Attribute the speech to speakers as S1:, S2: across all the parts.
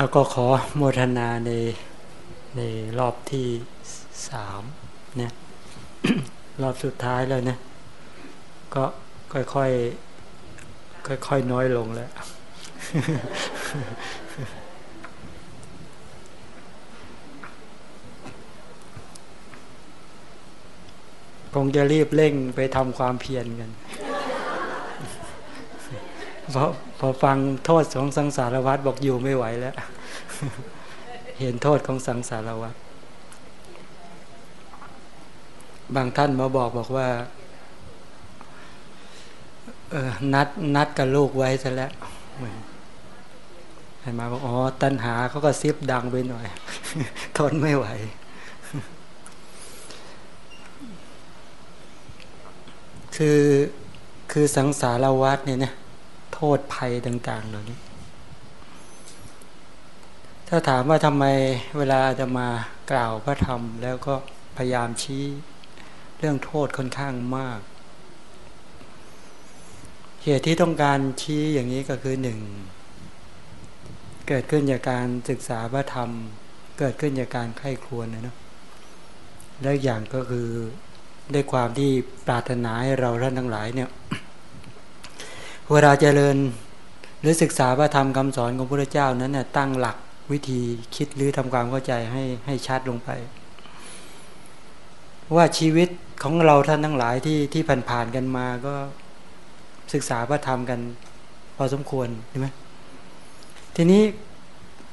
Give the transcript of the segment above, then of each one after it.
S1: แล้วก็ขอโมทนาในในรอบที่สามเนี่ยรอบสุดท้ายแล้วนะ ก็ค่อยๆค่อยๆน้อยลงแล้ว คงจะรีบเร่งไปทำความเพียรกัน เพราะ พอฟังโทษของสังสารวัฏบอกอยู่ไม่ไหวแล้ว เห็นโทษของสังสารวัฏบางท่านมาบอกบอกว่าเออนัดนัดกับลูกไว้ซะแล้วให้มาบอกอ๋อตัณหาเขาก็ซิบดังไปหน่อย ทนไม่ไหว คือคือสังสารวัฏเนี่ยนะ ษภัยต่างๆ เหล่านี้ ถ้าถามว่าทำไมเวลาจะมากล่าวพระธรรม แล้วก็พยายามชี้เรื่องโทษค่อนข้างมาก เหตุที่ต้องการชี้อย่างนี้ก็คือหนึ่งเกิดขึ้นจากการศึกษาพระธรรม เกิดขึ้นจากการไข้ครวญนะเนาะแล้วอย่างก็คือด้วยความที่ปรารถนาให้เราท่านทั้งหลายเนี่ย เวลาเจริญหรือศึกษาพระธรรมคำสอนของพระเจ้านั้นเนี่ยตั้งหลักวิธีคิดหรือทำความเข้าใจให้ให้ชัดลงไป ว่าชีวิตของเราท่านทั้งหลายที่ที่ผ่านๆกันมาก็ศึกษาพระธรรมกัน พอสมควรใช่ไหมทีนี้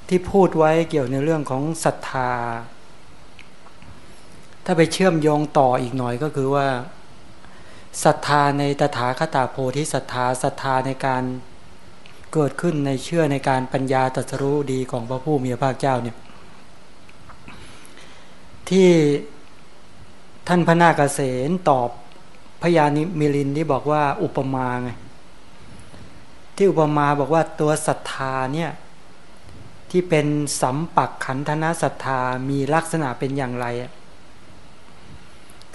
S1: ที่พูดไว้เกี่ยวในเรื่องของศรัทธา ถ้าไปเชื่อมโยงต่ออีกหน่อยก็คือว่า ศรัทธาในตถาคตาโพธิศรัทธาศรัทธาในการเกิดขึ้นในเชื่อในการปัญญาตรัสรู้ดีของพระผู้มีพระภาคเจ้าเนี่ยที่ท่านพระนาคเษนตอบพญานิมิลินที่บอกว่าอุปมาไงที่อุปมาบอกว่าตัวศรัทธาเนี่ยที่เป็นสัมปักขันธนะศรัทธามีลักษณะเป็นอย่างไร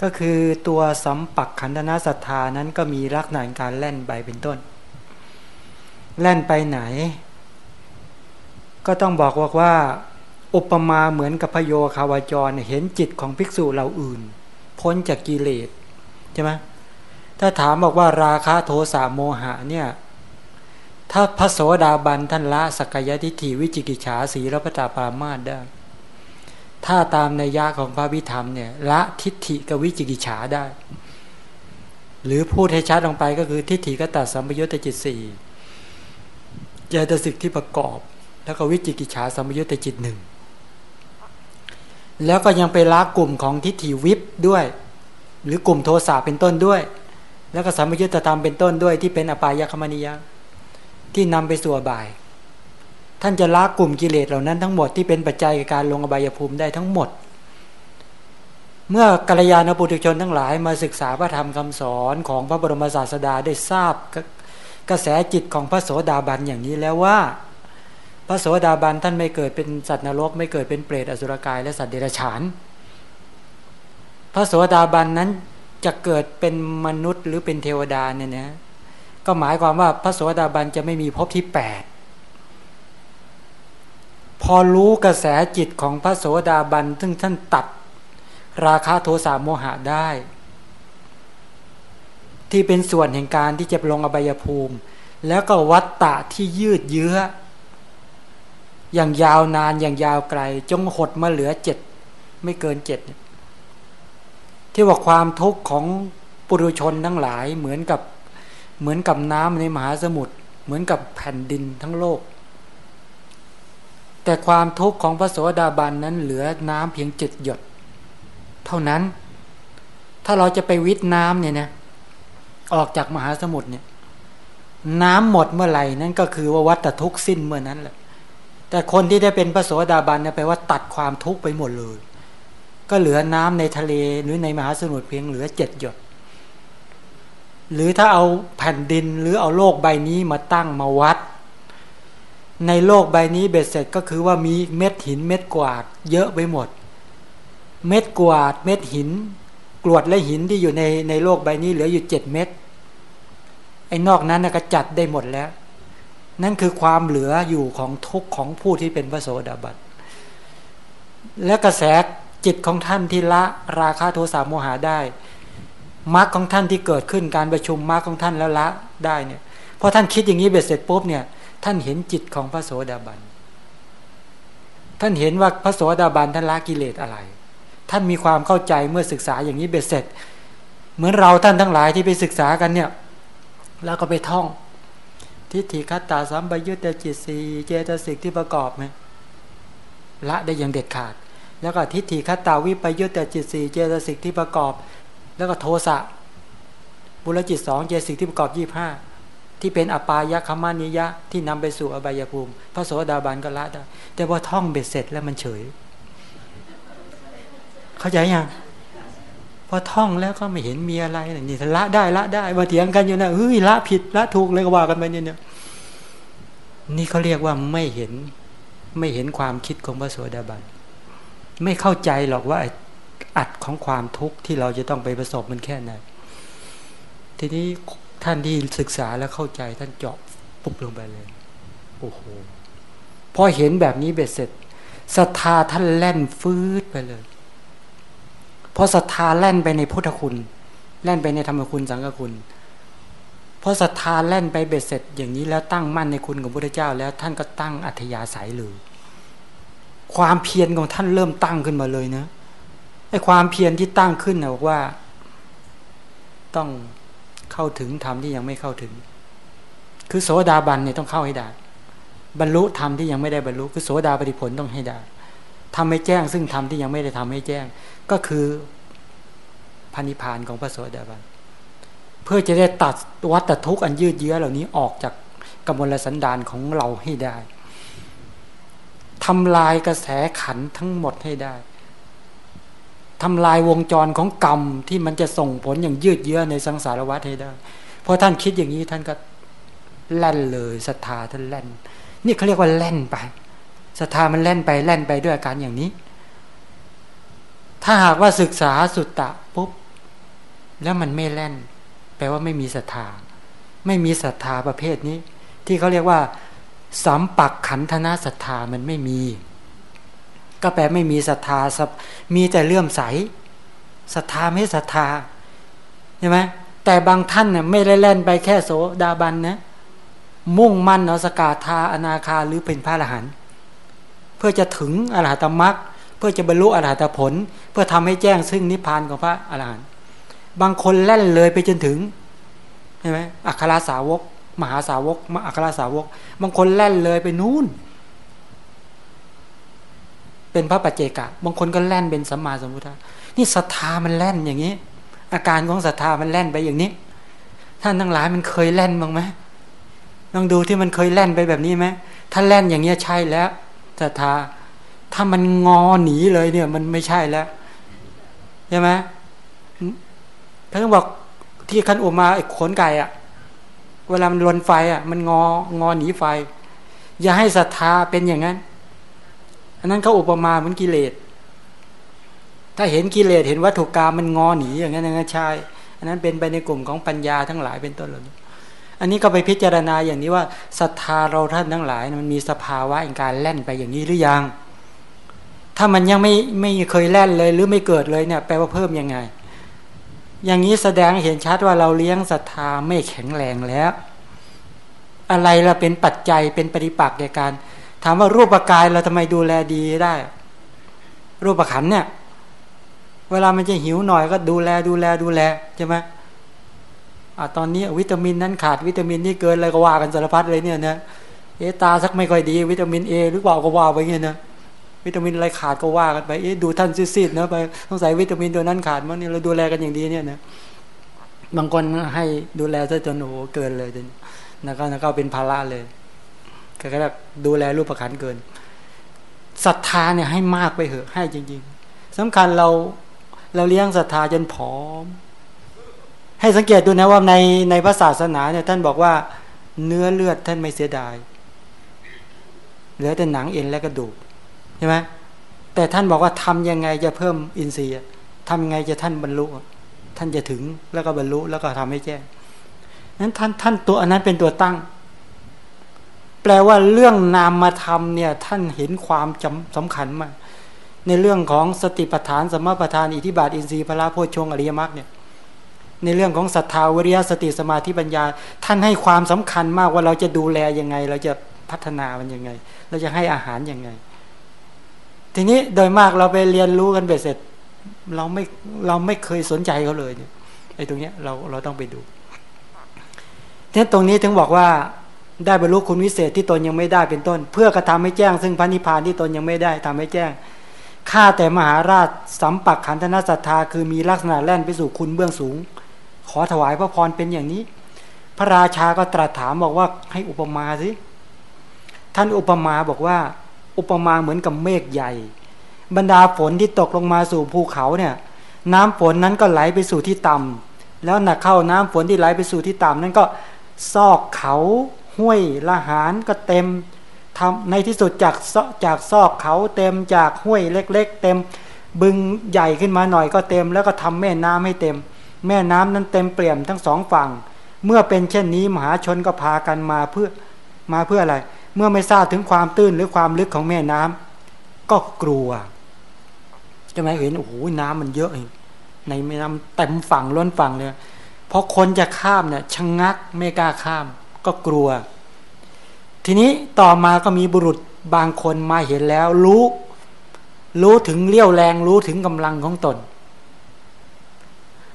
S1: ก็คือตัวสัมปักขันธนะศรัทธานั้นก็มีลักษณะการแล่นไปเป็นต้น แล่นไปไหน ก็ต้องบอกว่าว่า อุปมาเหมือนกับพโยคาวาจรเห็นจิตของภิกษุเราอื่น พ้นจากกิเลสใช่ไหมถ้าถามบอกว่าราคะโทสะโมหะเนี่ยถ้าพระโสดาบันท่านละสกยทิฏฐิวิจิกิจฉาสีรพตาปามาได้ ถ้าตามในยะของพระวิธรรมเนี่ยละทิฏฐิกับวิจิกิจฉาได้ หรือพูดให้ชัดลงไปก็คือทิฏฐิกตัดสัมปยุตตจิตสี่เจตสิกที่ประกอบ แล้วก็วิจิกิจฉาสัมปยุตตจิตหนึ่งแล้วก็ยังไปละกลุ่มของทิฏฐิวิปด้วย หรือกลุ่มโทสะเป็นต้นด้วย แล้วก็สัมยุญตธรรมเป็นต้นด้วยที่เป็นอปายคมณียะที่นำไปสู่อบาย ท่านจะละกลุ่มกิเลสเหล่านั้นทั้งหมดที่เป็นปัจจัยการลงอบายภูมิได้ทั้งหมด เมื่อกัลยาณปุถุชนทั้งหลายมาศึกษาพระธรรมคำสอนของพระบรมศาสดาได้ทราบกระแสจิตของพระโสดาบันอย่างนี้แล้วว่า พระโสดาบันท่านไม่เกิดเป็นสัตว์นรก ไม่เกิดเป็นเปรตอสุรกายและสัตว์เดรัจฉาน พระโสดาบันนั้นจะเกิดเป็นมนุษย์หรือเป็นเทวดาเนี่ยนะก็หมายความว่าพระโสดาบันจะไม่มีภพที่แปด พอรู้กระแสจิตของพระโสดาบัน ซึ่งท่านตัดราคาโทสะโมหะได้ ที่เป็นส่วนแห่งการที่จะลงอบายภูมิ แล้วก็วัตตะที่ยืดเยื้อ อย่างยาวนานอย่างยาวไกล จงหดมาเหลือเจ็ดไม่เกินเจ็ดที่ว่าความทุกข์ของปุถุชนทั้งหลายเหมือนกับเหมือนกับน้ำในมหาสมุทรเหมือนกับแผ่นดินทั้งโลก แต่ความทุกข์ของพระโสดาบันนั้นเหลือน้ำเพียงเจ็ดหยด เท่านั้น ถ้าเราจะไปวิทน้ำเนี่ยนะออกจากมหาสมุทรเนี่ย น้ำหมดเมื่อไหร่นั้นก็คือว่าวัตทุกข์สิ้นเมื่อนั้นแหละ แต่คนที่ได้เป็นพระโสดาบันเนี่ยแปลว่าตัดความทุกข์ไปหมดเลย ก็เหลือน้ำในทะเลหรือในมหาสมุทรเพียงเหลือเจ็ดหยด หรือถ้าเอาแผ่นดินหรือเอาโลกใบนี้มาตั้งมาวัด ในโลกใบนี้เบ็ดเสร็จก็คือว่ามีเม็ดหินเม็ดกวาด เยอะไปหมด เม็ดกวาด เม็ดหิน กรวดและหินที่อยู่ในในโลกใบนี้เหลืออยู่เจ็ดเม็ดไอ้นอกนั้นก็จัดได้หมดแล้ว นั่นคือความเหลืออยู่ของทุกของผู้ที่เป็นพระโสดาบันและกระแสจิตของท่านที่ละราคาโทสะโมหะได้มรรคของท่านที่เกิดขึ้นการประชุมมรรคของท่านแล้วละได้เนี่ยพอท่านคิดอย่างนี้เบ็ดเสร็จปุ๊บเนี่ย ท่านเห็นจิตของพระโสดาบัน ท่านเห็นว่าพระโสดาบันท่านละกิเลสอะไร ท่านมีความเข้าใจเมื่อศึกษาอย่างนี้เบ็ดเสร็จ เหมือนเราท่านทั้งหลายที่ไปศึกษากันเนี่ย แล้วก็ไปท่อง ทิฏฐิคัตตาสัมปยุตตจิตสีเจตสิกที่ประกอบไหมละได้อย่างเด็ดขาด แล้วก็ทิฏฐิคัตตาวิปยุตตจิตสีเจตสิกที่ประกอบ แล้วก็โทสะบุรจิตสองเจตสิกที่ประกอบยี่ห้า ที่เป็นอปายะคมานิยะ ที่นำไปสู่อบายภูมิ พระโสดาบันก็ละได้ แต่ว่าท่องเบ็ดเสร็จแล้วมันเฉย เข้าใจยังพอท่องแล้วก็ไม่เห็นมีอะไรนี่ละได้ละได้มาเถียงกันอยู่นะเฮ้ยละผิดละถูกเลยก็ว่ากันไปเนี่ยนี่เขาเรียกว่าไม่เห็นไม่เห็นความคิดของพระโสดาบันไม่เข้าใจหรอกว่าอัดของความทุกข์ที่เราจะต้องไปประสบมันแค่ไหนทีนี้ ท่านที่ศึกษาแล้วเข้าใจท่านเจาะปุ๊บลงไปเลยโอ้โหพอเห็นแบบนี้เบ็ดเสร็จศรัทธาท่านแล่นฟืดไปเลยพอศรัทธาแล่นไปในพุทธคุณ แล่นไปในธรรมคุณสังฆคุณพอศรัทธาแล่นไปเบ็ดเสร็จ อย่างนี้แล้วตั้งมั่นในคุณของพระพุทธเจ้า แล้วท่านก็ตั้งอัธยาศัยเลยความเพียรของท่านเริ่มตั้งขึ้นมาเลยนะไอ้ความเพียรที่ตั้งขึ้นนะบอกว่า ต้อง เข้าถึงธรรมที่ยังไม่เข้าถึง คือโสดาบันเนี่ยต้องเข้าให้ได้ บรรลุธรรมที่ยังไม่ได้บรรลุคือโสดาปฏิผลต้องให้ได้ทำให้แจ้ง ซึ่งธรรมที่ยังไม่ได้ทำให้แจ้ง ก็คือพันิพานของพระโสดาบัน เพื่อจะได้ตัดวัตทุกข์อันยืดเยื้อเหล่านี้ออกจากกำมลสันดานของเราให้ได้ทำลายกระแสขันทั้งหมดให้ได้ ทำลายวงจรของกรรมที่มันจะส่งผลอย่างยืดเยื้อในสังสารวัฏให้ได้พอท่านคิดอย่างนี้ท่านก็แล่นเลยศรัทธาท่านแล่น นี่เขาเรียกว่าแล่นไปศรัทธามันแล่นไปแล่นไปด้วยอาการอย่างนี้ ถ้าหากว่าศึกษาสุตตะปุ๊บแล้วมันไม่แล่น แปลว่าไม่มีศรัทธา ไม่มีศรัทธาประเภทนี้ ที่เขาเรียกว่าสัมปักขันธนาศรัทธามันไม่มี ก็แปลไม่มีศรัทธา มีแต่เลื่อมใสศรัทธาไม่ศรัทธาใช่ไหมแต่บางท่านเนี่ยไม่ได้เล่นไปแค่โสดาบันนะมุ่งมั่นเอาสกาธาอนาคาหรือเป็นพระอรหันต์เพื่อจะถึงอรหัตมรรคเพื่อจะบรรลุอรหัตผล เพื่อทำให้แจ้งซึ่งนิพพานของพระอรหันต์บางคนเล่นเลยไปจนถึงใช่ไหมอัครสาวก มหาสาวกมอัครสาวก บางคนเล่นเลยไปนู่น เป็นพระปัจเจกะ บางคนก็แล่นเป็นสัมมาสัมพุทธะนี่ศรัทธามันแล่นอย่างนี้ อาการของศรัทธามันแล่นไปอย่างนี้ ท่านทั้งหลายมันเคยแล่นบ้างไหมลองดูที่มันเคยแล่นไปแบบนี้ไหมถ้าแล่นอย่างเงี้ยใช่แล้วศรัทธา ถ้ามันงอหนีเลยเนี่ย มันไม่ใช่แล้วใช่ไหมท่านบอกที่ขันอุมาไอ้ขนไก่อะเวลามันลนไฟอะมันงองอหนีไฟ อย่าให้ศรัทธาเป็นอย่างนั้น อันนั้นเขาอุปมาเหมือนกิเลส ถ้าเห็นกิเลสเห็นวัตถุกรรมมันงอหนีอย่างนั้นนะใช่อันนั้นเป็นไปในกลุ่มของปัญญาทั้งหลายเป็นต้นเหล่านี้อันนี้ก็ไปพิจารณาอย่างนี้ว่าศรัทธาเราท่านทั้งหลายมันมีสภาวะในการแล่นไปอย่างนี้หรือยัง ถ้ามันยังไม่ไม่เคยแล่นเลยหรือไม่เกิดเลยเนี่ยแปลว่าเพิ่มยังไง อย่างนี้แสดงเห็นชัดว่าเราเลี้ยงศรัทธาไม่แข็งแรงแล้ว อะไรเราเป็นปัจจัยเป็นปฏิปักษ์ในการ ถามว่ารูปกายเราทำไมดูแลดีได้ รูปขันเนี่ย เวลามันจะหิวหน่อยก็ดูแลดูแลดูแลใช่ไหมอ่าตอนนี้วิตามินนั้นขาดวิตามินนี่เกินอะไรก็ว่ากันสารพัดเลยเนี่ยนะเอตาสักไม่ค่อยดี วิตามินเอหรือเปล่าก็ว่าไปเงี้ยนะวิตามินอะไรขาดก็ว่ากันไปเอ๊ดูท่านซีดๆนะไปต้องใส่วิตามินตัวนั้นขาดมั้งนี่เราดูแลกันอย่างดีเนี่ยนะบางคนให้ดูแลซะจนโอ้โหเกินเลยจนนะก็นะก็เป็นภาระเลย ก็เรียกดูแลรูปประคันเกินศรัทธาเนี่ยให้มากไปเหอะให้จริง ๆสำคัญเราเราเลี้ยงศรัทธาจนผอม ให้สังเกตดูนะว่าในในพระศาสนาเนี่ยท่านบอกว่าเนื้อเลือดท่านไม่เสียดายเหลือแต่หนังเอ็นและกระดูกใช่ไหมแต่ท่านบอกว่าทำยังไงจะเพิ่มอินทรีย์ทำยังไงจะท่านบรรลุ ท่านจะถึงแล้วก็บรรลุแล้วก็ทำให้แจ้งนั้นท่านท่านตัวอันนั้นเป็นตัวตั้ง แปลว่าเรื่องนามธรรมเนี่ยท่านเห็นความจำสำคัญมาก ในเรื่องของสติปัฏฐานสมปัฏฐานอิทิบาทอินทรีย์พระโพชงอริยมรรคเนี่ยในเรื่องของศรัทธาวิริยะสติสมาธิปัญญา ท่านให้ความสำคัญมากว่าเราจะดูแลยังไง เราจะพัฒนามันยังไง เราจะให้อาหารยังไง ทีนี้โดยมากเราไปเรียนรู้กันเบ็ดเสร็จ เราไม่เราไม่เคยสนใจเขาเลยเนี่ยไอ้ตรงเนี้ยเราเราต้องไปดูเนี่ยตรงนี้ถึงบอกว่า ได้บรรลุคุณวิเศษที่ตนยังไม่ได้เป็นต้น เพื่อกระทำให้แจ้ง ซึ่งพระนิพพานที่ตนยังไม่ได้ทำให้แจ้งข้าแต่มหาราชสัมปักขันธนศรัทธาคือมีลักษณะแล่นไปสู่คุณเบื้องสูง ขอถวายพระพรเป็นอย่างนี้ พระราชาก็ตรัสถามบอกว่าให้อุปมาสิท่านอุปมาบอกว่า อุปมาเหมือนกับเมฆใหญ่ บรรดาฝนที่ตกลงมาสู่ภูเขาเนี่ย น้ำฝนนั้นก็ไหลไปสู่ที่ต่ำแล้วหนักเข้าน้ำฝนที่ไหลไปสู่ที่ต่ำนั้นก็ซอกเขา ห้วยละหารก็เต็มทำในที่สุดจากจากซอกเขาเต็มจากห้วยเล็ก ๆ เต็มบึงใหญ่ขึ้นมาหน่อยก็เต็ม แล้วก็ทำแม่น้ำให้เต็ม แม่น้ำนั้นเต็มเปี่ยมทั้งสองฝั่ง เมื่อเป็นเช่นนี้มหาชนก็พากันมาเพื่อมาเพื่ออะไร เมื่อไม่ทราบถึงความตื้นหรือความลึกของแม่น้ำก็กลัวจะไหมเห็นโอ้โหน้ำมันเยอะในแม่น้ำเต็มฝั่งล้นฝั่งเลยพอคนจะข้ามเนี่ยชะงงักไม่กล้าข้าม ก็กลัว ทีนี้ต่อมาก็มีบุรุษบางคนมาเห็นแล้ว รู้ รู้ถึงเลี้ยวแรงรู้ถึงกำลังของตน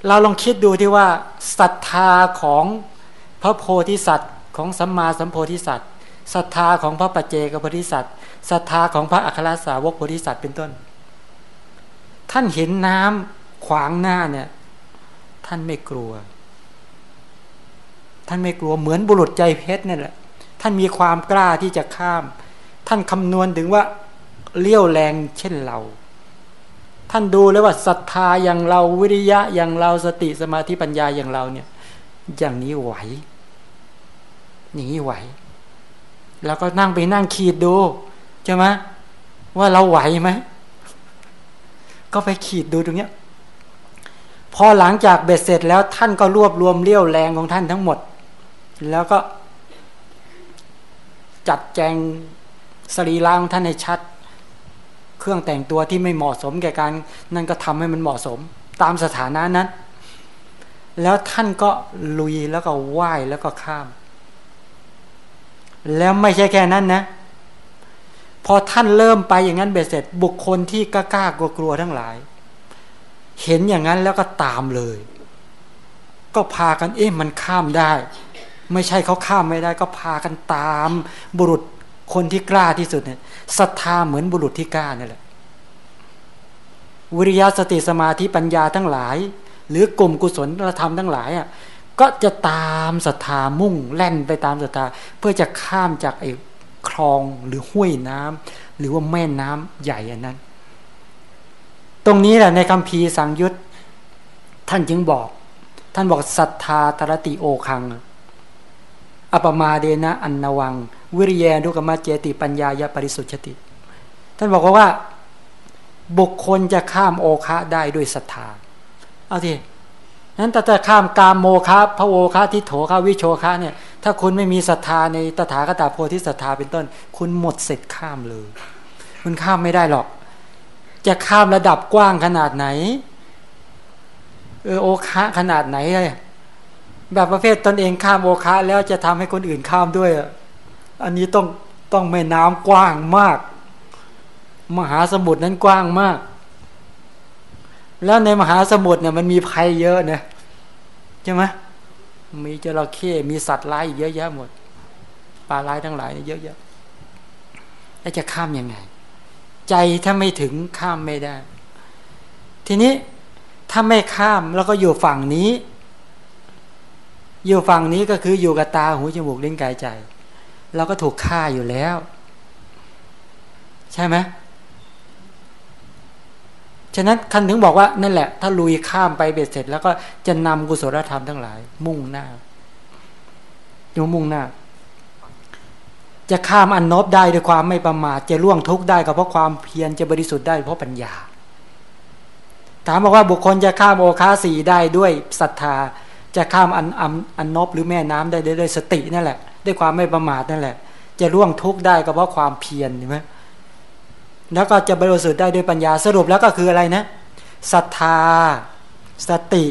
S1: เราลองคิดดูที่ว่าศรัทธาของพระโพธิสัตว์ของสัมมาสัมโพธิสัตว์ศรัทธาของพระปัจเจกโพธิสัตว์ศรัทธาของพระอัครสาวกโพธิสัตว์เป็นต้น ท่านเห็นน้ำขวางหน้าเนี่ย ท่านไม่กลัว ท่านไม่กลัวเหมือนบุรุษใจเพชรนี่แหละ ท่านมีความกล้าที่จะข้าม ท่านคำนวณถึงว่าเลี้ยวแรงเช่นเรา ท่านดูแล้วว่าศรัทธาอย่างเราวิริยะอย่างเราสติสมาธิปัญญาอย่างเราเนี่ย อย่างนี้ไหว อย่างนี้ไหว แล้วก็นั่งไปนั่งขีดดูใช่ไหมว่าเราไหวไหมก็ไปขีดดูตรงเนี้ยพอหลังจากเบ็ดเสร็จแล้วท่านก็รวบรวมเลี้ยวแรงของท่านทั้งหมด แล้วก็จัดแจงสรีระของท่านให้ชัด เครื่องแต่งตัวที่ไม่เหมาะสมแก่การนั่นก็ทำให้มันเหมาะสม ตามสถานะนั้น แล้วท่านก็ลุยแล้วก็ไหว้แล้วก็ข้าม แล้วไม่ใช่แค่นั้นนะ พอท่านเริ่มไปอย่างนั้นเบ็ดเสร็จ บุคคลที่กล้ากลัวกลัวทั้งหลาย เห็นอย่างนั้นแล้วก็ตามเลย ก็พากันเอ๊ะมันข้ามได้ ไม่ใช่เขาข้ามไม่ได้ก็พากันตามบุรุษคนที่กล้าที่สุดเนี่ยศรัทธาเหมือนบุรุษที่กล้านี่แหละวิริยะสติสมาธิปัญญาทั้งหลาย หรือกลุ่มกุศลธรรมทั้งหลายอะก็จะตามศรัทธามุ่งแล่นไปตามศรัทธาเพื่อจะข้ามจากไอ้คลองหรือห้วยน้ำหรือว่าแม่น้ำใหญ่อันนั้น ตรงนี้แหละในคำพีสังยุตท่านจึงบอก ท่านบอกศรัทธาตรติโอคัง อปมาเดนะอันนวัง วิริยนุกรรมเจติปัญญายปริสุทธิติ ท่านบอกว่า บุคคลจะข้ามโอคะได้ด้วยศรัทธา เอาทีนั้นแต่จะข้ามกามโมคะพระโอคะทิโถคะวิโชคะเนี่ย ถ้าคุณไม่มีศรัทธาในตถาคตาโพธิศรัทธาเป็นต้น คุณหมดเสร็จข้ามเลย คุณข้ามไม่ได้หรอก จะข้ามระดับกว้างขนาดไหน เออโอคะขนาดไหนเลย แบบประเภทตนเองข้ามโอคะแล้วจะทำให้คนอื่นข้ามด้วย อันนี้ต้องต้องแม่น้ำกว้างมาก มหาสมุทรนั้นกว้างมาก แล้วในมหาสมุทรเนี่ยมันมีภัยเยอะนะใช่ไหมมีจระเข้มีสัตว์ร้ายเยอะแยะหมดปลาร้ายทั้งหลายเยอะแยะแล้วจะข้ามยังไง ใจถ้าไม่ถึงข้ามไม่ได้ ทีนี้ถ้าไม่ข้ามแล้วก็อยู่ฝั่งนี้ อยู่ฝั่งนี้ก็คืออยู่กับตาหูจมูกลิ้นกายใจ เราก็ถูกฆ่าอยู่แล้ว ใช่ไหมฉะนั้นท่านถึงบอกว่านั่นแหละ ถ้าลุยข้ามไปเบ็ดเสร็จ แล้วก็จะนำกุศลธรรมทั้งหลาย มุ่งหน้าอยู่มุ่งหน้า จะข้ามอันนบได้ด้วยความไม่ประมาทจะล่วงทุกข์ได้ก็เพราะความเพียรจะบริสุทธิ์ได้เพราะปัญญา ถามบอกว่าบุคคลจะข้ามโอคาสีได้ด้วยศรัทธา จะข้ามอันอันอันนบหรือแม่น้ำได้ด้วยสตินั่นแหละด้วยความไม่ประมาทนั่นแหละ จะร่วงทุกข์ได้ก็เพราะความเพียรใช่ไหมแล้วก็จะบริสุทธิ์ได้ด้วยปัญญาสรุปแล้วก็คืออะไรนะศรัทธา สติ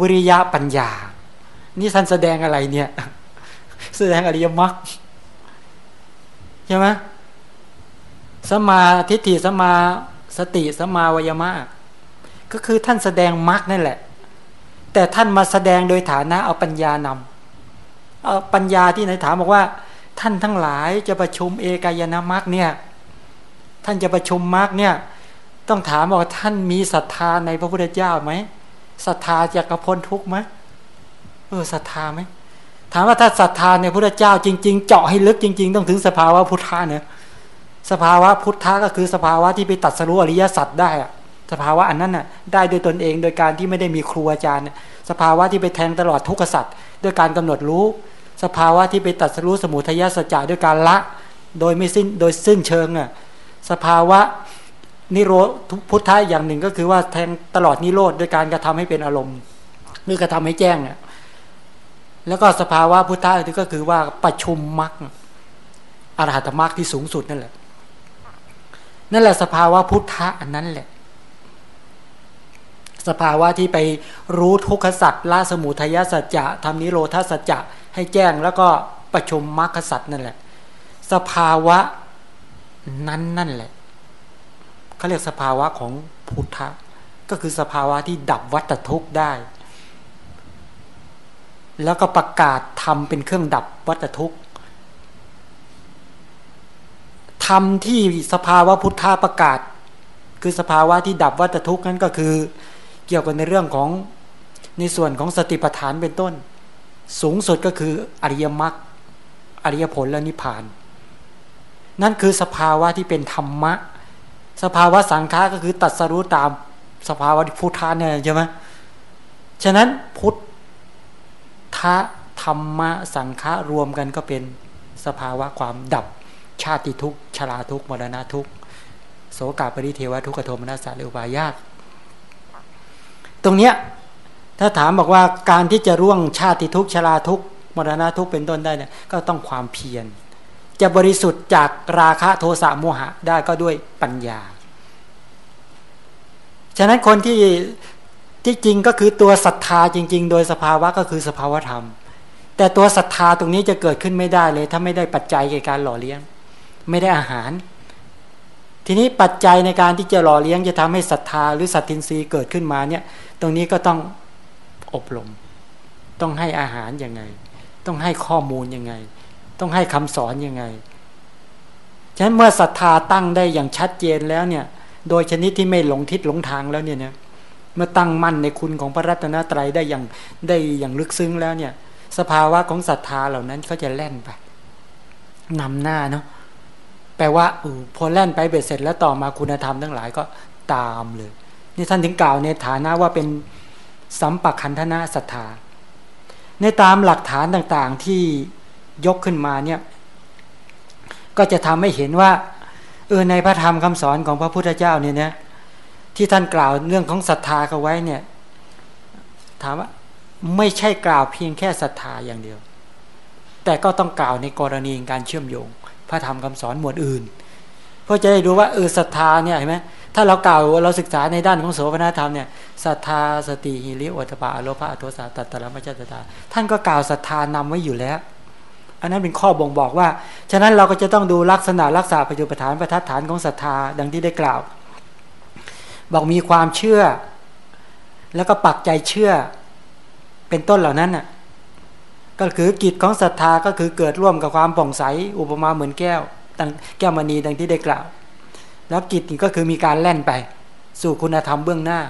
S1: วิริยะปัญญา นี่ท่านแสดงอะไรเนี่ย แสดงอริยมรรคใช่ไหมสมาทิฏฐิสมาสติสมาวยมะก็คือท่านแสดงมรรคนั่นแหละ แต่ท่านมาแสดงโดยฐานะเอาปัญญานำเอาปัญญาที่ไหนถามบอกว่า ท่านทั้งหลายจะประชุมเอกายนามรรคเนี่ยท่านจะประชุมมรรคเนี่ยต้องถามว่าท่านมีศรัทธาในพระพุทธเจ้าไหมศรัทธาจะกระพ้นทุกข์ไหมเออศรัทธาไหมถามว่าถ้าศรัทธาในพระเจ้าจริง ๆ เจาะให้ลึกจริง ๆ ต้องถึงสภาวะพุทธะเนี่ยสภาวะพุทธะก็คือสภาวะที่ไปตัดสรุอริยสัจได้อะ สภาวะอันนั้นน่ะได้โดยตนเองโดยการที่ไม่ได้มีครูอาจารย์ สภาวะที่ไปแทงตลอดทุกขสัจด้วยการกำหนดรู้ สภาวะที่ไปตัดสรู้สมุทัยสัจจะด้วยการละ โดยไม่สิ้นโดยสิ้นเชิงอะสภาวะนิโรธพุทธะอย่างหนึ่งก็คือว่าแทงตลอดนิโรธด้วยการกระทำให้เป็นอารมณ์หรือกระทำให้แจ้งอะแล้วก็สภาวะพุทธะที่ก็คือว่าประชุมมรรคอรหัตมรรคที่สูงสุดนั่นแหละ นั่นแหละสภาวะพุทธะอันนั้นแหละ สภาวะที่ไปรู้ทุกขสัตว์ละสมุทัยสัจจะทำนิโรธาสัจจะให้แจ้งแล้วก็ประชุมมรรคสัตว์นั่นแหละ สภาวะนั้นนั่นแหละเขาเรียกสภาวะของพุทธะก็คือสภาวะที่ดับวัตทุกข์ได้ แล้วก็ประกาศทำเป็นเครื่องดับวัตทุกข์ธรรมที่สภาวะพุทธาประกาศ คือสภาวะที่ดับวัฏทุกข์นั้นก็คือ เกี่ยวกับในเรื่องของในส่วนของสติปัฏฐานเป็นต้น สูงสุดก็คืออริยมรรคอริยผลและนิพพาน นั่นคือสภาวะที่เป็นธรรมะ สภาวะสังขารก็คือตัดสรู้ตามสภาวะพุทธาเนี่ยใช่ไหมฉะนั้นพุทธะธรรมะสังขารวมกันก็เป็นสภาวะความดับชาติทุกชราทุกมรณะทุกโสกาปริเทวทุกขโทมนัสสะเลวบายาต ตรงเนี้ยถ้าถามบอกว่าการที่จะร่วงชาติทุกชราทุกมรณะทุกเป็นต้นได้เนี่ยก็ต้องความเพียร จะบริสุทธิ์จากราคะโทสะโมหะได้ก็ด้วยปัญญา ฉะนั้นคนที่ที่จริงก็คือตัวศรัทธาจริง ๆ โดยสภาวะก็คือสภาวธรรม แต่ตัวศรัทธาตรงนี้จะเกิดขึ้นไม่ได้เลย ถ้าไม่ได้ปัจจัยในการหล่อเลี้ยง ไม่ได้อาหาร ทีนี้ปัจจัยในการที่จะหล่อเลี้ยงจะทำให้ศรัทธาหรือสัตทินรีเกิดขึ้นมาเนี่ย ตรงนี้ก็ต้องอบรม ต้องให้อาหารยังไง ต้องให้ข้อมูลยังไง ต้องให้คำสอนยังไง ฉะนั้นเมื่อศรัทธาตั้งได้อย่างชัดเจนแล้วเนี่ย โดยชนิดที่ไม่หลงทิศหลงทางแล้วเนี่ยเนี่ยเมื่อตั้งมั่นในคุณของพระรัตนตรัยได้อย่างได้อย่างลึกซึ้งแล้วเนี่ย สภาวะของศรัทธาเหล่านั้นเขาจะแล่นไปนำหน้าเนาะแปลว่าอพอแล่นไปเบ็ดเสร็จแล้วต่อมาคุณธรรมทั้งหลายก็ตามเลย นี่ท่านถึงกล่าวในฐานะว่าเป็นสัมปคันธนาศรัทธาในตามหลักฐานต่างๆที่ยกขึ้นมาเนี่ยก็จะทำให้เห็นว่าเออในพระธรรมคำสอนของพระพุทธเจ้าเนี่ยนะที่ท่านกล่าวเรื่องของศรัทธาเขาไว้เนี่ย ถามว่าไม่ใช่กล่าวเพียงแค่ศรัทธาอย่างเดียว แต่ก็ต้องกล่าวในกรณีการเชื่อมโยง พระธรรมคำสอนหมวดอื่น เพื่อจะได้ดูว่าเออศรัทธาเนี่ยเห็นไหม ถ้าเรากล่าวเราศึกษาในด้านของโสภณธรรมเนี่ยศรัทธาสติหิริอัตปาอโลภะอโทสาตัตตะมัจจตาท่านก็กล่าวศรัทธานำไว้อยู่แล้ว อันนั้นเป็นข้อบ่งบอกว่า ฉะนั้นเราก็จะต้องดูลักษณะรักษาปัจจุปฐานประทัดฐานของศรัทธาดังที่ได้กล่าว บอกมีความเชื่อ แล้วก็ปักใจเชื่อเป็นต้นเหล่านั้นน่ะก็คือกิจของศรัทธาก็คือเกิดร่วมกับความผ่องใสอุปมาเหมือนแก้วดังแก้วมณีดังที่ได้กล่าว แล้วกิจก็คือมีการแล่นไป สู่คุณธรรมเบื้องหน้า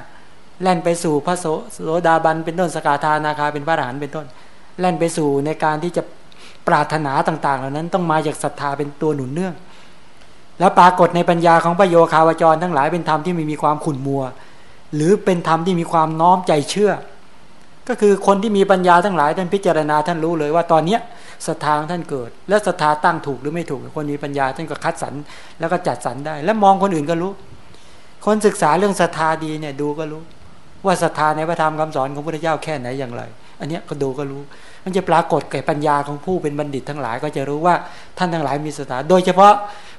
S1: แล่นไปสู่พระโสดาบันเป็นต้นสกาธานาคาเป็นพระอรหันต์เป็นต้น แล่นไปสู่ในการที่จะปรารถนาต่าง ๆ เหล่านั้นต้องมาจากศรัทธาเป็นตัวหนุนเนื่อง แล้วปรากฏในปัญญาของพระโยคาวจรทั้งหลายเป็นธรรมที่ไม่มีความขุ่นมัว หรือเป็นธรรมที่มีความน้อมใจเชื่อ ก็คือคนที่มีปัญญาทั้งหลายท่านพิจารณาท่านรู้เลยว่าตอนเนี้ยศรัทธาท่านเกิด และศรัทธาตั้งถูกหรือไม่ถูก คนมีปัญญาท่านก็คัดสรรแล้วก็จัดสรรได้ แล้วมองคนอื่นก็รู้ คนศึกษาเรื่องศรัทธาดีเนี่ยดูก็รู้ ว่าศรัทธาในพระธรรมคำสอนของพระพุทธเจ้าแค่ไหนอย่างไร อันนี้ก็ดูก็รู้ มันจะปรากฏแก่ปัญญาของผู้เป็นบัณฑิตทั้งหลาย ก็จะรู้ว่าท่านทั้งหลายมีสถาโดยเฉพาะ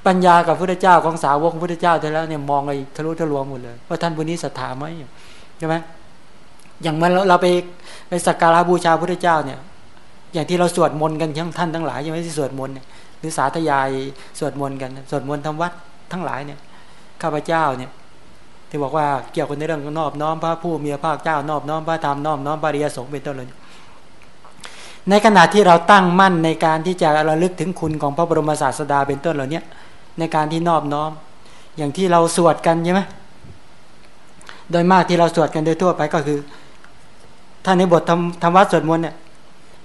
S1: ปัญญากับพระพุทธเจ้าของสาวกพระพุทธเจ้าแต่แล้วเนี่ยมองไอ้ทะลุทะลวงหมดเลยว่าท่านผู้นี้ศรัทธาไหมใช่ไหม อย่างเมื่อเราไปไปสักการะบูชาพระพุทธเจ้าเนี่ย อย่างที่เราสวดมนต์กันทั้งท่านทั้งหลายยังไม่ที่สวดมนต์เนี่ยหรือสาธยายสวดมนต์กันสวดมนต์ทำวัดทั้งหลายเนี่ยข้าพเจ้าเนี่ยที่บอกว่าเกี่ยวกับในเรื่องของนอบน้อมพระผู้มีพระภาคเจ้านอบน้อมพระธรรมนอบน้อมพระริยสงฆ์เป็นต้นเลยในขณะที่เราตั้งมั่นในการที่จะระลึกถึงคุณของพระบรมศาสดาเป็นต้นเหล่านี้ในการที่นอบน้อม อย่างที่เราสวดกันใช่ไหมโดยมากที่เราสวดกันโดยทั่วไปก็คือ ถ้าในบทธรธรรมวัดสวดมนต์เนี่ย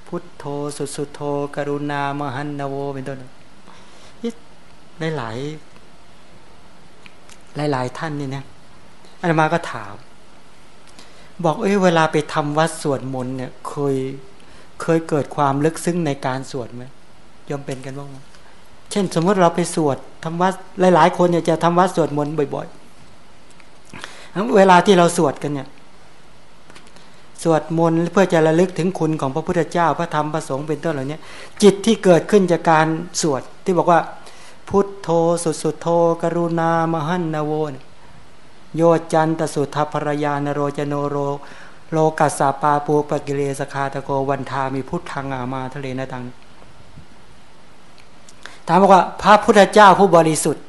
S1: พุทโธสุสุโธ กรุณามหันนโวเป็นต้นหลายหลายหลายท่านนี่นะอาตมาก็ถาม บอกเอ้ยเวลาไปทำวัดสวดมนต์เนี่ยเคยเคยเกิดความลึกซึ้งในการสวดไหมยอมเป็นกันบ้างเช่น สมมติเราไปสวดทำวัดหลาย ๆ คนเนี่ยจะทำวัดสวดมนต์บ่อยๆเวลาที่เราสวดกันเนี่ย สวดมนต์เพื่อจะระลึกถึงคุณของพระพุทธเจ้าพระธรรมพระสงฆ์เป็นต้นเหล่านี้จิตที่เกิดขึ้นจากการสวดที่บอกว่า พุทโธสุสุโธ กรุณามหันนโวโยจันตสุทธภรยานโรจโนโร โลกัสสาปาปูปกิเลสคาตะโกวันทามีพุทธังอามาทะเลนะตังถามบอกว่าพระพุทธเจ้าผู้บริสุทธิ์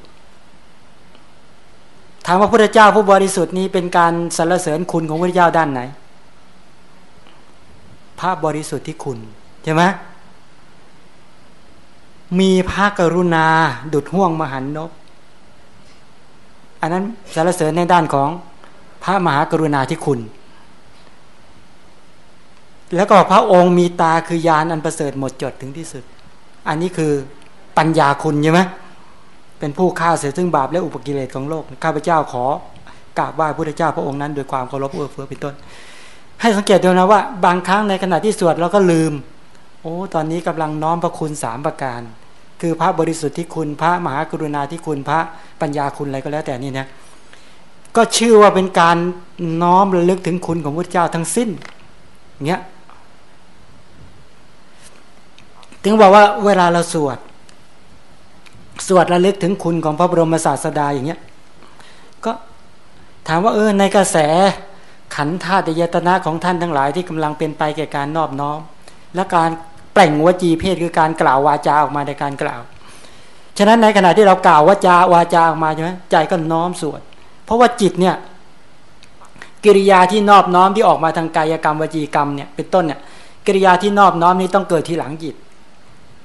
S1: ถามว่าพระพุทธเจ้าผู้บริสุทธิ์นี้เป็นการสรรเสริญคุณของพระเจ้าด้านไหน พระบริสุทธิ์ที่คุณใช่ไหมมีพระกรุณา ดุดห่วงมหันนบอันนั้นสรรเสริญในด้านของพระมหากรุณาธิคุณ แล้วก็พระองค์มีตาคือยานอันประเสริฐหมดจดถึงที่สุด อันนี้คือปัญญาคุณใช่ไหมเป็นผู้ฆ่าเสียซึ่งบาปและอุปกิเลสของโลก ข้าพเจ้าขอกราบไหว้พระพุทธเจ้าพระองค์นั้นโดยความเคารพเอื้อเฟื้อเป็นต้น ให้สังเกตดูนะว่าบางครั้งในขณะที่สวดเราก็ลืม โอ้ตอนนี้กำลังน้อมพระคุณสามประการ คือพระบริสุทธิ์ที่คุณพระมหากรุณาที่คุณพระปัญญาคุณอะไรก็แล้วแต่นี่นะก็ชื่อว่าเป็นการน้อมระลึกถึงคุณของพระเจ้าทั้งสิ้นเนี้ยถึงบอกว่าเวลาเราสวด สวดระลึกถึงคุณของพระบรมศาสดาอย่างเงี้ยก็ถามว่าเออในกระแส ขันธาตุยตนะของท่านทั้งหลายที่กำลังเป็นไปแก่การนอบน้อม และการเปล่งวจีเพศคือการกล่าววาจาออกมาในการกล่าว ฉะนั้นในขณะที่เรากล่าววาจาวาจาออกมาใช่ไหมใจก็น้อมสวด เพราะว่าจิตเนี่ยกิริยาที่นอบน้อมที่ออกมาทางกายกรรมวจีกรรมเนี่ยเป็นต้นเนี่ยกิริยาที่นอบน้อมนี้ต้องเกิดทีหลังจิต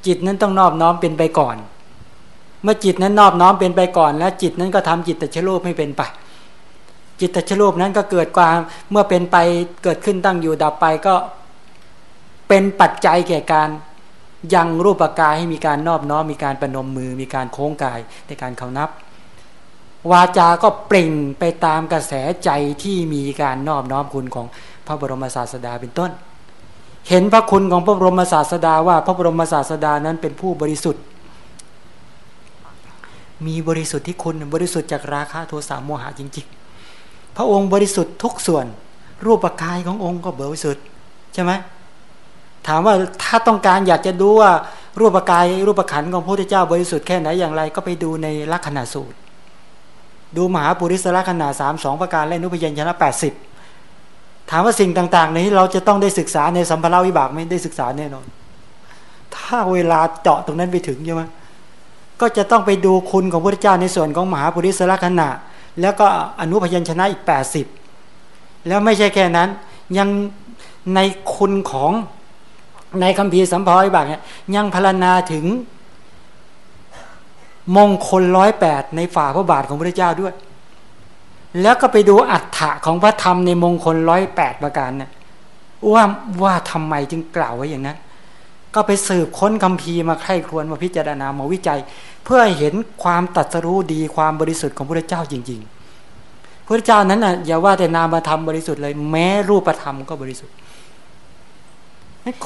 S1: จิตนั้นต้องนอบน้อมเป็นไปก่อน เมื่อจิตนั้นนอบน้อมเป็นไปก่อน แล้วจิตนั้นก็ทำจิตแต่ชโลภให้เป็นไป จิตตชโลภนั้นก็เกิดความเมื่อเป็นไปเกิดขึ้นตั้งอยู่ดับไปก็เป็นปัจจัยแก่การยังรูปกายให้มีการนอบน้อมมีการประนมมือมีการโค้งกายในการเขานับ วาจาก็เปล่งไปตามกระแสใจที่มีการนอบน้อมคุณของพระบรมศาสดาเป็นต้น เห็นพระคุณของพระบรมศาสดาว่าพระบรมศาสดานั้นเป็นผู้บริสุทธิ์ มีบริสุทธิ์ที่คุณบริสุทธิ์จากราคะโทสะโมหะจริงๆ พระองค์บริสุทธิ์ทุกส่วน รูปกายขององค์ก็บริสุทธิ์ใช่ไหมถามว่าถ้าต้องการอยากจะดูว่ารูปกายรูปขันของพระพุทธเจ้าบริสุทธิ์แค่ไหนอย่างไร ก็ไปดูในลักษณะสูตร ดูมหาปุริสลักษณะสามสองประการและนุพยัญชนะแปดสิบถามว่าสิ่งต่าง ๆ นี้เราจะต้องได้ศึกษาในสัมภาระวิบากไม่ได้ศึกษาแน่นอน ถ้าเวลาเจาะตรงนั้นไปถึงใช่ไหมก็จะต้องไปดูคุณของพระพุทธเจ้าในส่วนของมหาปุริสลักษณะ แล้วก็อนุพยัญชนะอีกแปดสิบแล้วไม่ใช่แค่นั้น ยังในคุณของในคำพีสัมภาวิบากเนี่ยยังพรรณนาถึงมงคลร้อยแปดในฝ่าพระบาทของพระเจ้าด้วย แล้วก็ไปดูอัฏฐะของพระธรรมในมงคลร้อยแปดประการเนี่ยว่าว่าทำไมจึงกล่าวไว้อย่างนั้น ก็ไปสืบค้นคำพีมาใคร่ครวญมาพิจารณามาวิจัย เพื่อเห็นความตัดสรู้ดีความบริสุทธิ์ของพระเจ้าจริง ๆ พระเจ้านั้นน่ะอย่าว่าแต่นามธรรมบริสุทธิ์เลยแม้รูปธรรมก็บริสุทธิ์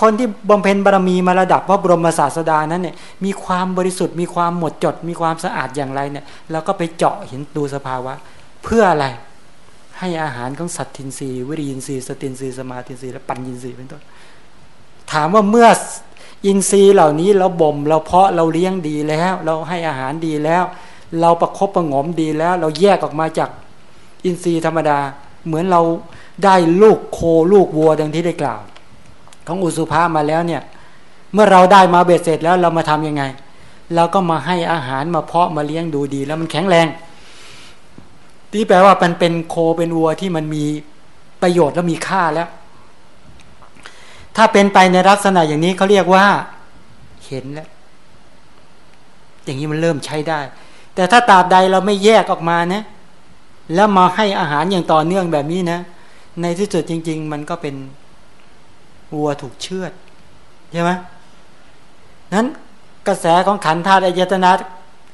S1: คนที่บำเพ็ญบารมีมาระดับว่าบรมศาสดานั้นเนี่ยมีความบริสุทธิ์มีความหมดจด มีความสะอาดอย่างไรเนี่ยเราก็ไปเจาะเห็นดูสภาวะ เพื่ออะไรให้อาหารของสัตทินรีวิริยินรีสตินรีสมาตินรีและปัญญินรีเป็นต้นถามว่าเมื่อ อินทรีย์เหล่านี้เราบ่มเราเพาะเราเลี้ยงดีแล้ว เราให้อาหารดีแล้ว เราประครบประงมดีแล้ว เราแยกออกมาจากอินทรีย์ธรรมดา เหมือนเราได้ลูกโคลูกวัวดังที่ได้กล่าว ของอุสุภามาแล้วเนี่ย เมื่อเราได้มาเบ็ดเสร็จแล้วเรามาทํำยังไงเราก็มาให้อาหารมาเพาะมาเลี้ยงดูดี แล้วมันแข็งแรงที่แปลว่ามันเป็นโคเป็นวัวที่มันมีประโยชน์และมีค่าแล้ว ถ้าเป็นไปในลักษณะอย่างนี้เขาเรียกว่าเห็นแล้ว อย่างนี้มันเริ่มใช้ได้ แต่ถ้าตราบใดเราไม่แยกออกมานะ แล้วมาให้อาหารอย่างต่อเนื่องแบบนี้นะ ในที่สุดจริง ๆ มันก็เป็นวัวถูกเชือดใช่ไหมนั้นกระแสของขันธาตุอายตนะ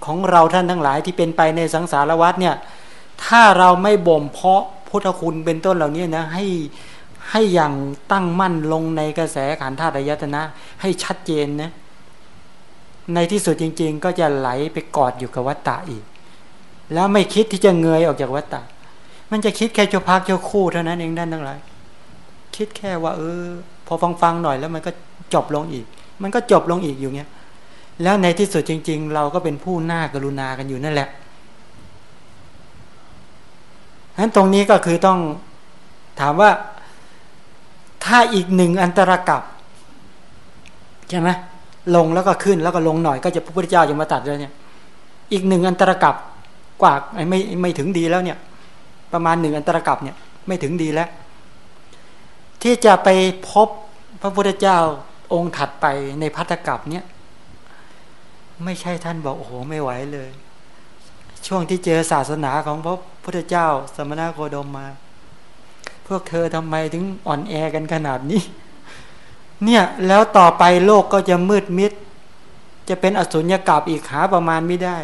S1: ของเราท่านทั้งหลายที่เป็นไปในสังสารวัฏเนี่ย ถ้าเราไม่บ่มเพาะพุทธคุณเป็นต้นเหล่านี้นะ ให้ ให้อย่างตั้งมั่นลงในกระแสขันธาตุยตนะ ให้ชัดเจนนะในที่สุดจริง ๆ ก็จะไหลไปกอดอยู่กับวัตตะอีก แล้วไม่คิดที่จะเงยออกจากวัตตะ มันจะคิดแค่เจ้าพักเจ้าคู่เท่านั้นเองด้านทั้งหลายคิดแค่ว่า เออ พอฟังฟังหน่อยแล้วมันก็จบลงอีก มันก็จบลงอีกอยู่เงี้ยแล้วในที่สุดจริง ๆ เราก็เป็นผู้น่ากรุณากันอยู่นั่นแหละฉะนั้นตรงนี้ก็คือต้องถามว่า ถ้าอีกหนึ่งอันตรกับใช่ไหมลงแล้วก็ขึ้นแล้วก็ลงหน่อยก็จะพระพุทธเจ้าจะมาตัดเลยเนี่ย อีกหนึ่งอันตรกับกว่าไม่ไม่ถึงดีแล้วเนี่ย ประมาณหนึ่งอันตรกับเนี่ย ไม่ถึงดีแล้ว ที่จะไปพบพระพุทธเจ้าองค์ถัดไปในพัทธกับเนี่ยไม่ใช่ท่านบอกโอ้โหไม่ไหวเลย ช่วงที่เจอศาสนาของพระพุทธเจ้า สมณโคดมมา พวกเธอทำไมถึงอ่อนแอกันขนาดนี้ เนี่ยแล้วต่อไปโลกก็จะมืดมิด จะเป็นอสุญญากาบอีกหาประมาณไม่ได้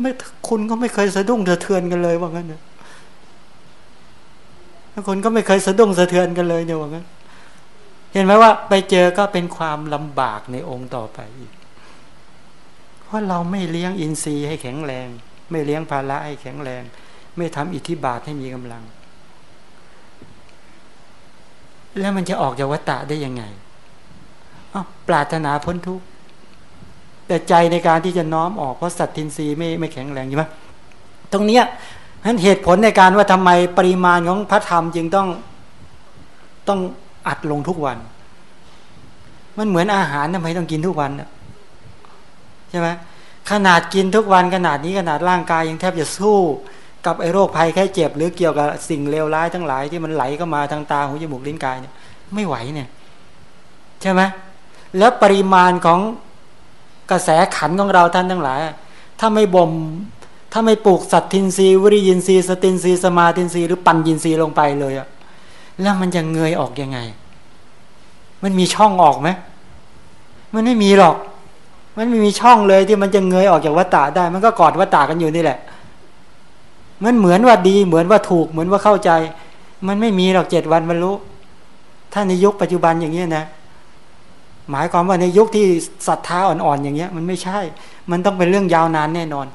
S1: ไม่คุณก็ไม่เคยสะดุ้งสะเทือนกันเลยว่างั้นนะคนก็ไม่เคยสะดุ้งสะเทือนกันเลยเนี่ยว่างั้น เห็นไหมว่า ไปเจอก็เป็นความลำบากในองค์ต่อไปอีก เพราะเราไม่เลี้ยงอินทรีย์ให้แข็งแรง ไม่เลี้ยงภาระให้แข็งแรง ไม่ทำอิทธิบาทให้มีกำลัง แล้วมันจะออกจากวัฏฏะได้ยังไงปรารถนาพ้นทุกข์แต่ใจในการที่จะน้อมออกเพราะสัตทินรีไม่ไม่แข็งแรงใช่ไหมตรงเนี้ยนั้นเหตุผลในการว่าทำไมปริมาณของพระธรรมจึงต้องต้องอัดลงทุกวัน มันเหมือนอาหารทำไมต้องกินทุกวันใช่ไหมขนาดกินทุกวันขนาดนี้ขนาดร่างกายยังแทบจะสู้ กับไอ้โรคภัยแค่เจ็บ หรือเกี่ยวกับสิ่งเลวร้ายทั้งหลายที่มันไหลเข้ามาทางตาหูจมูกลิ้นกายเนี่ยไม่ไหวเนี่ยใช่ไหมแล้วปริมาณของกระแสขันของเราท่านทั้งหลาย ถ้าไม่บ่มถ้าไม่ปลูกสัตทินรีวิริยินรีสตินรีสมาตินรีหรือปัญญินรีลงไปเลยอะแล้วมันจะเงยออกยังไง มันมีช่องออกไหมมันไม่มีหรอก มันไม่มีช่องเลยที่มันจะเงยออกจากวัฏฏะได้ มันก็กอดวัฏฏะกันอยู่นี่แหละ มันเหมือนว่าดีเหมือนว่าถูก เหมือนว่าเข้าใจ มันไม่มีหรอกเจ็ดวันบรรลุถ้าในยุคปัจจุบันอย่างนี้นะหมายความว่าในยุคที่ศรัทธาอ่อนๆอย่างเงี้ย มันไม่ใช่ มันต้องเป็นเรื่องยาวนานแน่นอน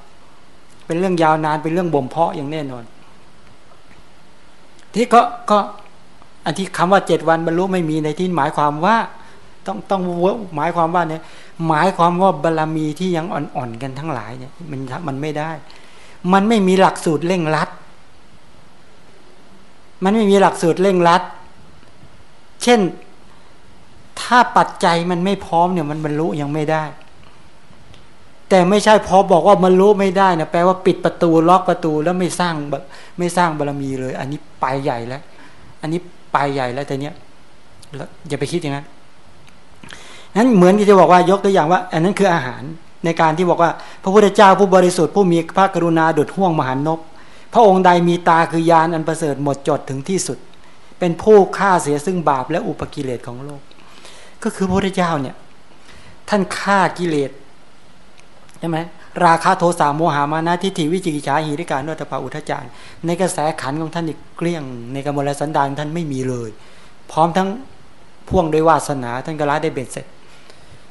S1: เป็นเรื่องยาวนานเป็นเรื่องบ่มเพาะอย่างแน่นอน ที่ก็ก็อันที่คำว่าเจ็ดวันบรรลุไม่มีในที่หมายความว่าต้องต้องหมายความว่าเนี่ยหมายความว่าบารรมีที่ยังอ่อนๆกันทั้งหลายเนี่ยมันมันไม่ได้ มันไม่มีหลักสูตรเร่งรัด มันไม่มีหลักสูตรเร่งรัด เช่น ถ้าปัจจัยมันไม่พร้อมเนี่ยมันบรรลุยังไม่ได้ แต่ไม่ใช่พอบอกว่าบรรลุไม่ได้นะแปลว่าปิดประตูล็อกประตูแล้วไม่สร้างไม่สร้างบารรมีเลย อันนี้ไปใหญ่แล้ว อันนี้ไปใหญ่แล้วแต่เนี้ยอย่าไปคิดอย่างนั้นนั้นเหมือนที่จะบอกว่ายกตัวอย่างว่า อันนั้นคืออาหาร ในการที่บอกว่า พระพุทธเจ้าผู้บริสุทธิ์ผู้มีพระกรุณาดุดห่วงมหานก พระองค์ใดมีตาคือยานอันประเสริฐหมดจดถึงที่สุด เป็นผู้ฆ่าเสียซึ่งบาปและอุปกิเลสของโลก ก็คือพระพุทธเจ้าเนี่ยท่านฆ่ากิเลสใช่ไหมราคาโทสะโมหามานะทิฏฐิวิจิกิจฉาหิริการนตปาอุทจารในกระแสขันของท่านอีกเกลี้ยง ในกมลสันดานท่านไม่มีเลย พร้อมทั้งพ่วงด้วยวาสนาท่านก็ละได้เบ็ดเสร็จ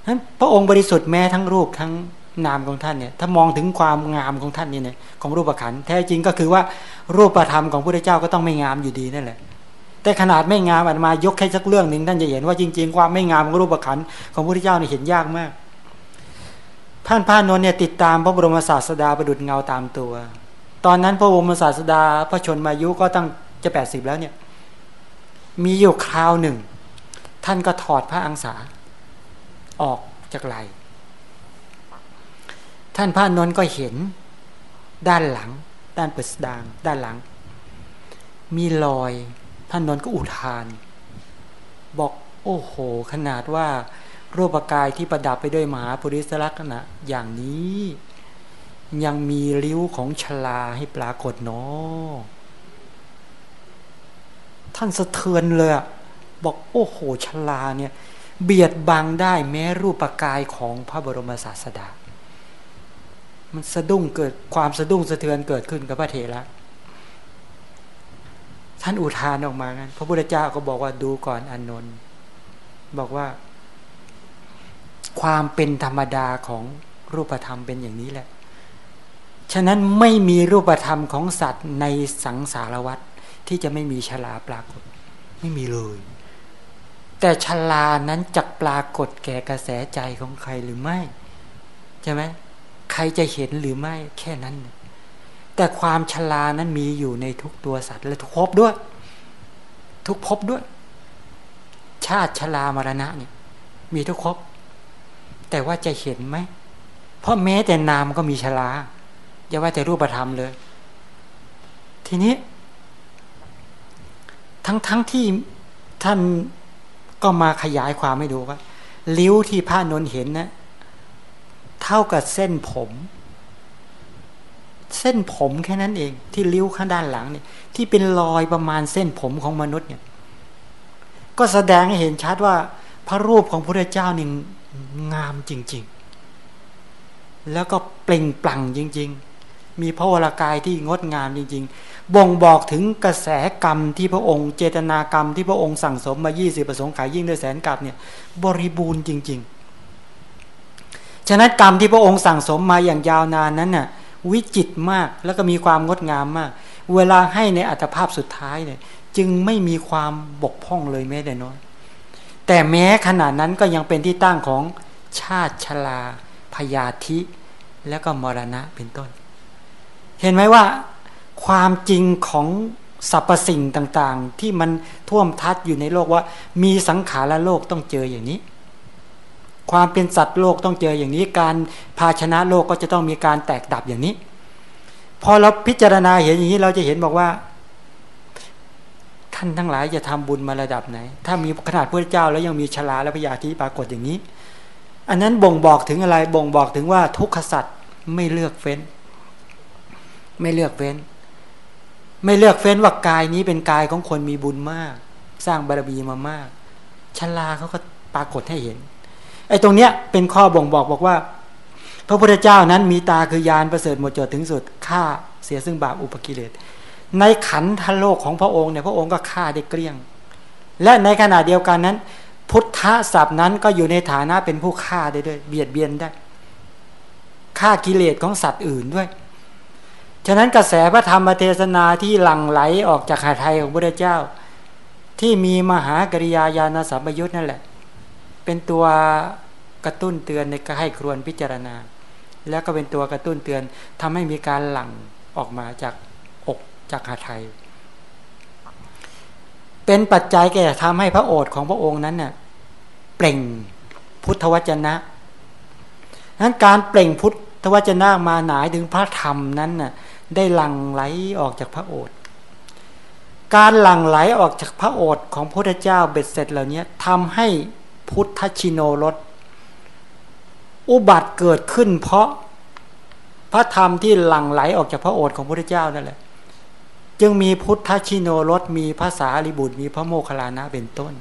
S1: นั้นพระองค์บริสุทธิ์แม้ทั้งรูปทั้งนามของท่านเนี่ยถ้ามองถึงความงามของท่านนี่เนี่ยของรูปขันแท้จริงก็คือว่ารูปธรรมของพระเจ้าก็ต้องไม่งามอยู่ดีนั่นแหละ แต่ขนาดไม่งามอามายกแค่สักเรื่องหนึ่งท่านจะเห็นว่าจริง ๆ ความไม่งามของรูปขันของพระเจ้านี่เห็นยากมากท่านพระนนท์เนี่ยติดตามพระบรมศาสดาประดุดเงาตามตัว ตอนนั้นพระบรมศาสดาพระชนมายุก็ตั้งจะแปดสิบแล้วเนี่ย มีอยู่คราวหนึ่ง ท่านก็ถอดพระอังสา ออกจากไหลท่านพระนนท์ก็เห็น ด้านหลัง ด้านเปิดดาง ด้านหลัง มีรอย ท่านนนท์ก็อุทาน บอกโอ้โห ขนาดว่ารูปกายที่ประดับไปด้วยมหาปุริสลักษณะ อย่างนี้ ยังมีริ้วของชลาให้ปรากฏเนาะท่านสะเทือนเลยบอกโอ้โหชลาเนี่ย เบียดบังได้แม้รูปกายของพระบรมศาสดา มันสะดุ้งเกิดความสะดุ้งสะเทือนเกิดขึ้นกับพระเถระท่านอุทานออกมางั้นพระพุทธเจ้าก็บอกว่าดูก่อนอนนท์บอกว่า ความเป็นธรรมดาของรูปธรรมเป็นอย่างนี้แหละ ฉะนั้นไม่มีรูปธรรมของสัตว์ในสังสารวัฏที่จะไม่มีชลาปรากฏ ไม่มีเลย แต่ชลานั้นจักปรากฏแก่กระแสใจของใครหรือไม่ใช่ไหมใครจะเห็นหรือไม่แค่นั้น แต่ความชลานั้นมีอยู่ในทุกตัวสัตว์ และทุกภพด้วย ทุกภพด้วย ชาติชลามรณะเนี่ย มีทุกภพแต่ว่าจะเห็นไหมเพราะแม้แต่นามก็มีชลาอย่าว่าแต่รูปธรรมเลย ทีนี้ ทั้งทั้งที่ท่าน ก็มาขยายความให้ดูว่าลิ้วที่พระนนเห็นนะเท่ากับเส้นผม เส้นผมแค่นั้นเอง ที่ลิ้วข้างด้านหลังเนี่ย ที่เป็นรอยประมาณเส้นผมของมนุษย์เนี่ย ก็แสดงให้เห็นชัดว่า พระรูปของพระเจ้านี่งามจริง ๆ แล้วก็เปล่งปลั่งจริง ๆ มีพระวรากายที่งดงามจริง ๆ บ่งบอกถึงกระแสกรรมที่พระองค์ เจตนากรรมที่พระองค์สั่งสมมา 20 ประสงค์ขายยิ่งด้วยแสนกับเนี่ยบริบูรณ์จริง ๆ ฉะนั้นกรรมที่พระองค์สั่งสมมาอย่างยาวนานนั้นน่ะวิจิตมากแล้วก็มีความงดงามมาก เวลาให้ในอัตภาพสุดท้ายเนี่ยจึงไม่มีความบกพร่องเลยแม้แต่น้อย แต่แม้ขนาดนั้นก็ยังเป็นที่ตั้งของชาติชลาพยาธิ แล้วก็มรณะเป็นต้น เห็นไหมว่า ความจริงของสรรพสิ่งต่างๆ ที่มันท่วมทัดอยู่ในโลกว่า มีสังขารและโลกต้องเจออย่างนี้ ความเป็นสัตว์โลกต้องเจออย่างนี้ การภาชนะโลกก็จะต้องมีการแตกดับอย่างนี้ พอเราพิจารณาเห็นอย่างนี้เราจะเห็นบอกว่า ท่านทั้งหลายจะทำบุญมาระดับไหน ถ้ามีขนาดพระเจ้าแล้วยังมีชลาและพยาธิปรากฏอย่างนี้ อันนั้นบ่งบอกถึงอะไรบ่งบอกถึงว่าทุกขสัตว์ไม่เลือกเฟ้น ไม่เลือกเฟ้น ไม่เลือกเฟ้นว่ากายนี้เป็นกายของคนมีบุญมาก สร้างบารมีมามากชลาเขาก็ปรากฏให้เห็นไอ้ตรงเนี้ยเป็นข้อบ่งบอกบอกว่า พระพุทธเจ้านั้นมีตาคือยานประเสริฐหมดจดถึงสุดฆ่าเสียซึ่งบาปอุปกิเลสในขันธโลกของพระองค์เนี่ยพระองค์ก็ฆ่าได้เกลี้ยง และในขณะเดียวกันนั้น พุทธศัพท์นั้นก็อยู่ในฐานะเป็นผู้ฆ่าได้ด้วย เบียดเบียนได้ฆ่ากิเลสของสัตว์อื่นด้วย ฉะนั้นกระแสพระธรรมเทศนาที่หลั่งไหลออกจากหาไทยของพระเจ้า ที่มีมหากริยาญาณสัมปยุทธ์นั่นแหละ เป็นตัวกระตุ้นเตือนในการให้ครวนพิจารณา แล้วก็เป็นตัวกระตุ้นเตือนทำให้มีการหลั่งออกมาจากอกจากหาไทย เป็นปัจจัยแก่ทำให้พระโอษฐ์ของพระองค์นั้นเน่ยเปล่งพุทธวจนะนั้นการเปล่งพุทธวจนะมาหนายถึงพระธรรมนั้นน่ะ ได้หลั่งไหลออกจากพระโอษฐ์การหลั่งไหลออกจากพระโอษฐ์ของพระพุทธเจ้าเบ็ดเสร็จเหล่านี้ทำให้พุทธชิโนรสอุบัติเกิดขึ้น เพราะพระธรรมที่หลั่งไหลออกจากพระโอษฐ์ของพระพุทธเจ้านั่นแหละจึงมีพุทธชิโนรสมีภาษาลิบุตรมีพระโมคคัลลานะเป็นต้น